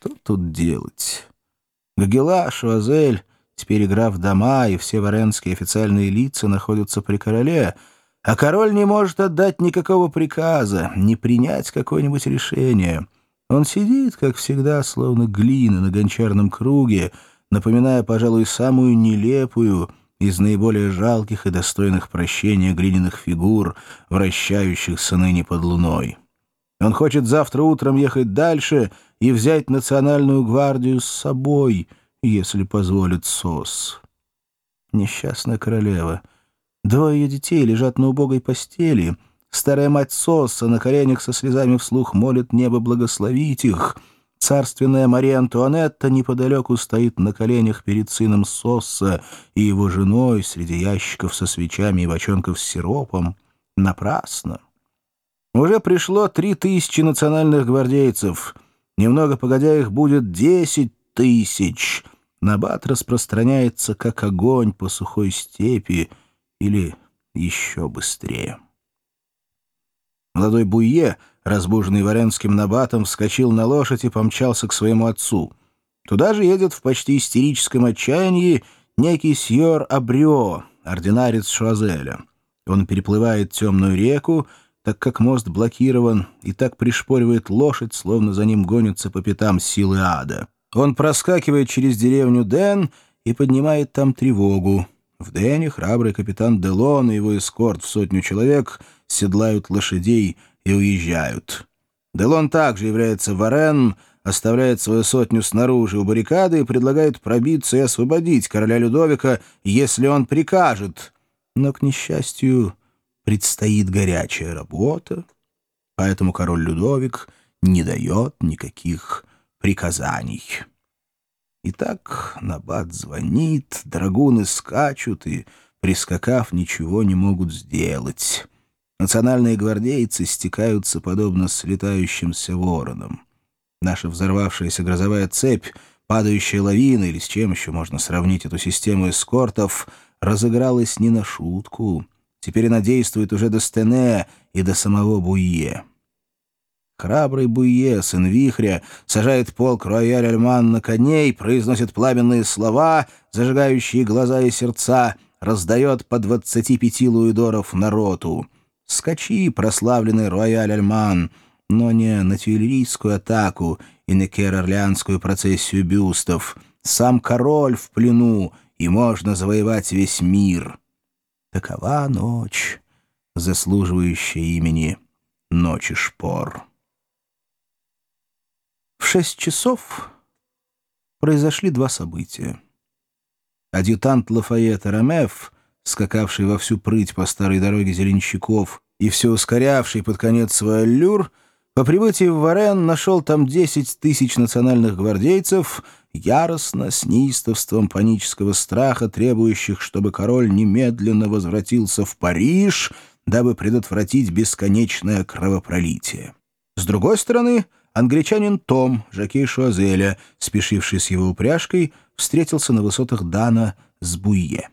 Что тут делать? Гагела, Шуазель, теперь игра дома, и все варенские официальные лица находятся при короле, а король не может отдать никакого приказа, не принять какое-нибудь решение. Он сидит, как всегда, словно глина на гончарном круге, напоминая, пожалуй, самую нелепую из наиболее жалких и достойных прощения глиняных фигур, вращающихся ныне под луной. Он хочет завтра утром ехать дальше и взять национальную гвардию с собой, если позволит СОС. Несчастная королева. Двое ее детей лежат на убогой постели. Старая мать Соса на коленях со слезами вслух молит небо благословить их. Царственная Мария Антуанетта неподалеку стоит на коленях перед сыном Сосса и его женой среди ящиков со свечами и бочонков с сиропом. Напрасно. Уже пришло три тысячи национальных гвардейцев. Немного погодя их будет десять тысяч. Набат распространяется, как огонь по сухой степи, или еще быстрее. Молодой Буе, разбуженный варенским набатом, вскочил на лошадь и помчался к своему отцу. Туда же едет в почти истерическом отчаянии некий сьор Абрё, ординарец Шуазеля. Он переплывает темную реку, так как мост блокирован, и так пришпоривает лошадь, словно за ним гонятся по пятам силы ада. Он проскакивает через деревню Ден и поднимает там тревогу. В Дене храбрый капитан Делон и его эскорт в сотню человек седлают лошадей и уезжают. Делон также является Варен, оставляет свою сотню снаружи у баррикады и предлагает пробиться и освободить короля Людовика, если он прикажет. Но, к несчастью, предстоит горячая работа, поэтому король Людовик не дает никаких приказаний. Итак, Набат звонит, драгуны скачут и, прискакав, ничего не могут сделать. Национальные гвардейцы стекаются, подобно слетающимся воронам. Наша взорвавшаяся грозовая цепь, падающая лавина, или с чем еще можно сравнить эту систему эскортов, разыгралась не на шутку — Теперь она действует уже до Стене и до самого Буйе. Храбрый Буйе, сын Вихря, сажает полк рояль Альман на коней, произносит пламенные слова, зажигающие глаза и сердца, раздает по 25 луидоров народу. Скачи, прославленный рояль Альман, но не на тюильрийскую атаку и на кер-орлеанскую процессию бюстов. Сам король в плену, и можно завоевать весь мир». Такова ночь, заслуживающая имени Ночи Шпор. В шесть часов произошли два события. Адъютант Лафайета Ромеф, скакавший во всю прыть по старой дороге зеленщиков и все ускорявший под конец свой аллюр, по прибытии в Варен нашел там десять тысяч национальных гвардейцев — яростно, с неистовством панического страха, требующих, чтобы король немедленно возвратился в Париж, дабы предотвратить бесконечное кровопролитие. С другой стороны, англичанин Том, жокей Шуазеля, спешивший с его упряжкой, встретился на высотах Дана с Буйе.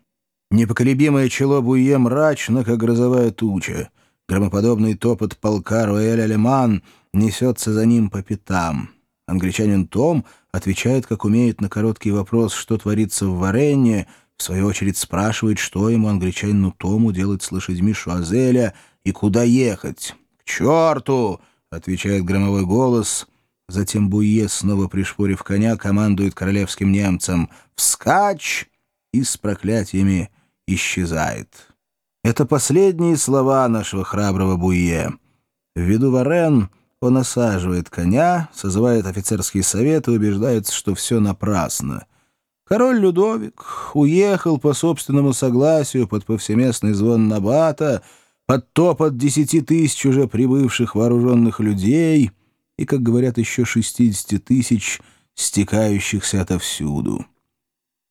Непоколебимое чело Буйе мрачно, как грозовая туча. Громоподобный топот полка Руэль-Алеман несется за ним по пятам. Англичанин Том отвечает, как умеет, на короткий вопрос, что творится в Варенне, в свою очередь спрашивает, что ему, англичанину Тому, делать с лошадьми Шуазеля и куда ехать. «К черту!» — отвечает громовой голос. Затем Буе, снова пришпорив коня, командует королевским немцам «Вскачь!» и с проклятиями исчезает. Это последние слова нашего храброго Буе. Ввиду Варен он осаживает коня, созывает офицерский совет и убеждается, что все напрасно. Король Людовик уехал по собственному согласию под повсеместный звон Набата, под топот десяти тысяч уже прибывших вооруженных людей и, как говорят, еще шестидесяти тысяч стекающихся отовсюду.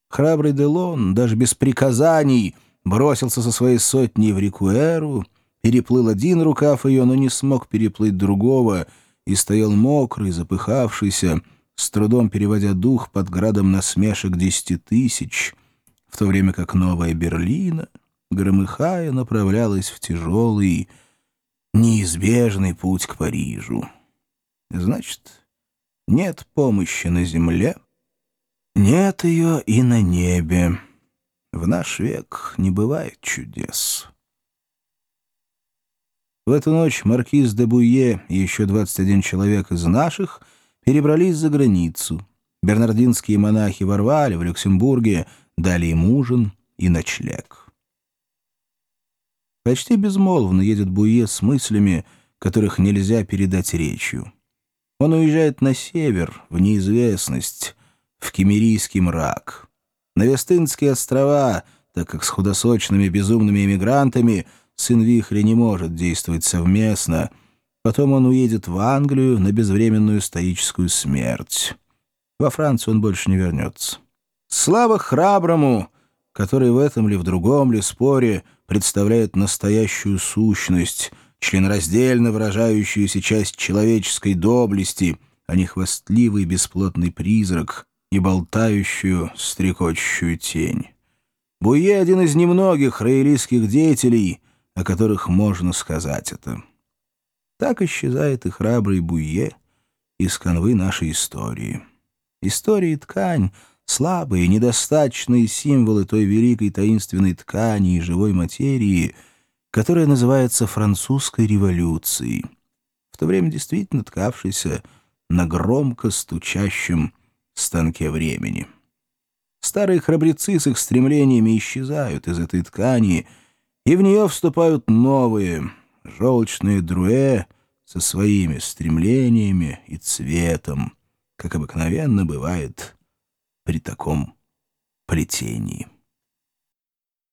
Храбрый Делон, даже без приказаний, бросился со своей сотней в Рикуэру, переплыл один рукав ее, но не смог переплыть другого, и стоял мокрый, запыхавшийся, с трудом переводя дух под градом насмешек десяти тысяч, в то время как Новая Берлина, громыхая, направлялась в тяжелый, неизбежный путь к Парижу. Значит, нет помощи на земле, нет ее и на небе. В наш век не бывает чудес. В эту ночь маркиз де Буе и еще 21 человек из наших перебрались за границу. Бернардинские монахи ворвали в Люксембурге, дали им ужин и ночлег. Почти безмолвно едет Буе с мыслями, которых нельзя передать речью. Он уезжает на север, в неизвестность, в кемерийский мрак. На Вестынские острова, так как с худосочными безумными эмигрантами сын Вихря не может действовать совместно. Потом он уедет в Англию на безвременную стоическую смерть. Во Францию он больше не вернется. Слава храброму, который в этом ли в другом ли споре представляет настоящую сущность, членораздельно выражающуюся часть человеческой доблести, а не хвастливый бесплотный призрак, и болтающую, стрекочущую тень. Буе — один из немногих раэлийских деятелей, о которых можно сказать это. Так исчезает и храбрый Буе из канвы нашей истории. История и ткань — слабые, недостаточные символы той великой таинственной ткани и живой материи, которая называется французской революцией, в то время действительно ткавшейся на громко стучащем станке времени. Старые храбрецы с их стремлениями исчезают из этой ткани, и в нее вступают новые, желчные друэ со своими стремлениями и цветом, как обыкновенно бывает при таком плетении.